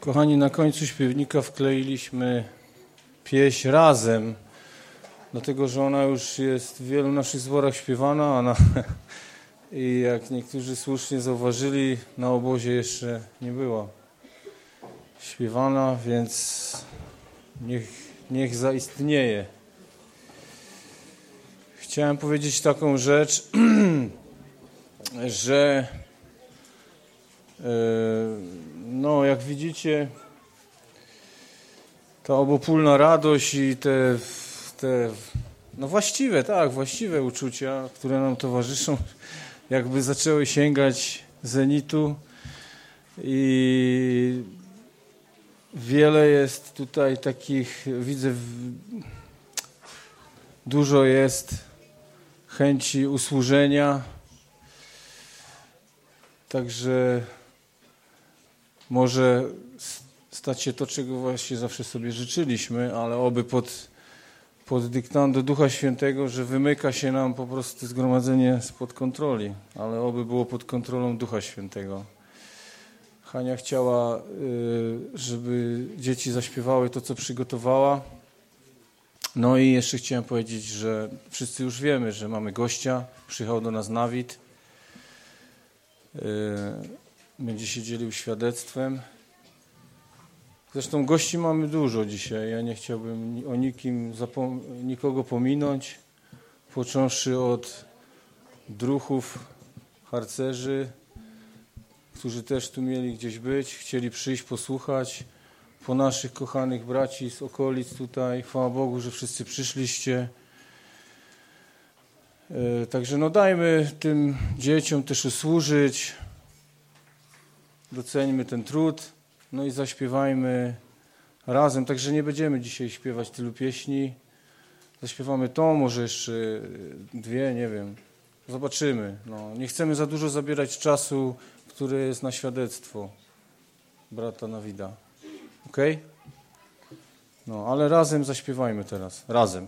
Kochani, na końcu śpiewnika wkleiliśmy pieśń razem, dlatego że ona już jest w wielu naszych zborach śpiewana, a na, i jak niektórzy słusznie zauważyli, na obozie jeszcze nie była śpiewana, więc niech, niech zaistnieje. Chciałem powiedzieć taką rzecz, że e, no, jak widzicie, ta obopólna radość i te, te no właściwe, tak, właściwe uczucia, które nam towarzyszą, jakby zaczęły sięgać zenitu. I wiele jest tutaj takich, widzę, dużo jest chęci usłużenia, także może stać się to, czego właśnie zawsze sobie życzyliśmy, ale oby pod, pod dyktando Ducha Świętego, że wymyka się nam po prostu zgromadzenie spod kontroli, ale oby było pod kontrolą Ducha Świętego. Hania chciała, y, żeby dzieci zaśpiewały to, co przygotowała. No i jeszcze chciałem powiedzieć, że wszyscy już wiemy, że mamy gościa, przyjechał do nas Nawid. Będzie się dzielił świadectwem. Zresztą gości mamy dużo dzisiaj. Ja nie chciałbym o nikim nikogo pominąć, począwszy od druchów, harcerzy, którzy też tu mieli gdzieś być, chcieli przyjść, posłuchać, po naszych kochanych braci z okolic tutaj. Chwała Bogu, że wszyscy przyszliście. E, także no dajmy tym dzieciom też usłużyć, doceńmy ten trud, no i zaśpiewajmy razem. Także nie będziemy dzisiaj śpiewać tylu pieśni. Zaśpiewamy tą, może jeszcze dwie, nie wiem. Zobaczymy. No, nie chcemy za dużo zabierać czasu, który jest na świadectwo brata Nawida. Ok? No, ale razem zaśpiewajmy teraz. Razem.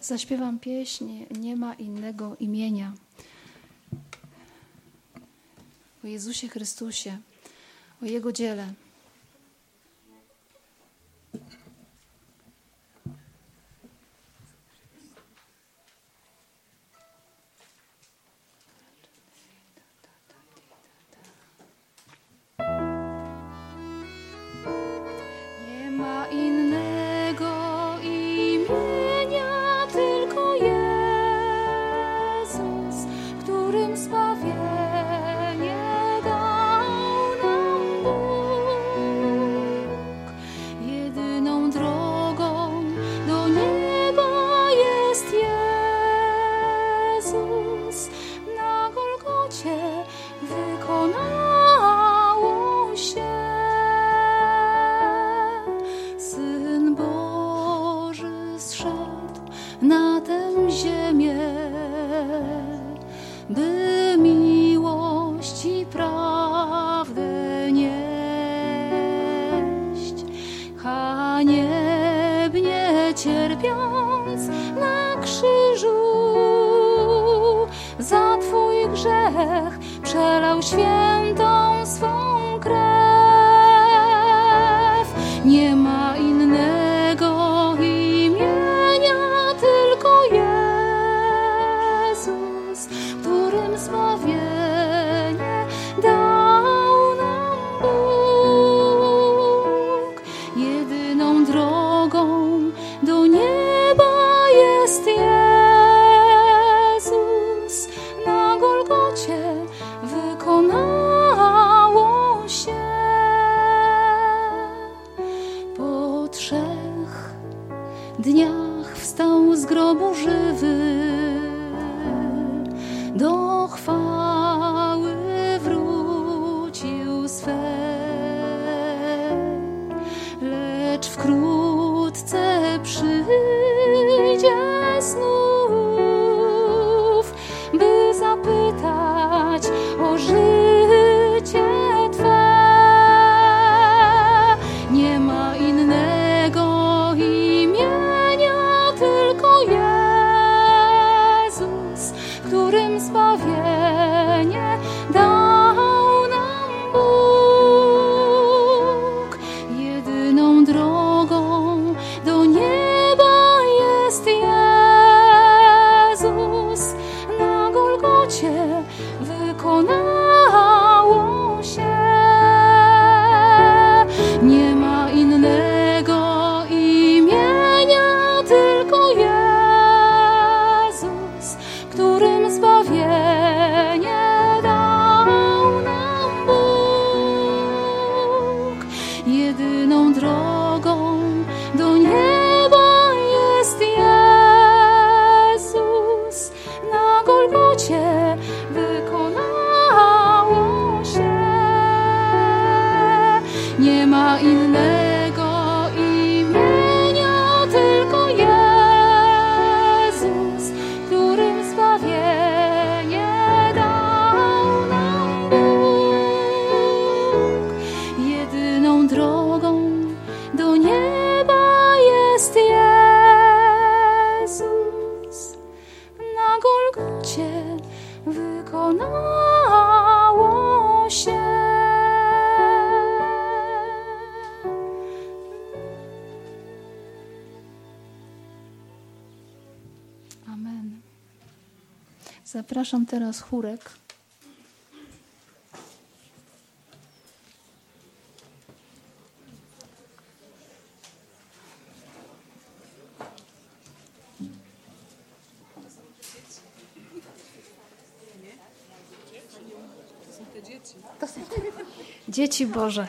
Zaśpiewam pieśń Nie ma innego imienia. O Jezusie Chrystusie, o Jego dziele. Lecz wkrótce przyjdzie 觉 above. Amen. Zapraszam teraz chórek. Dzieci Boże.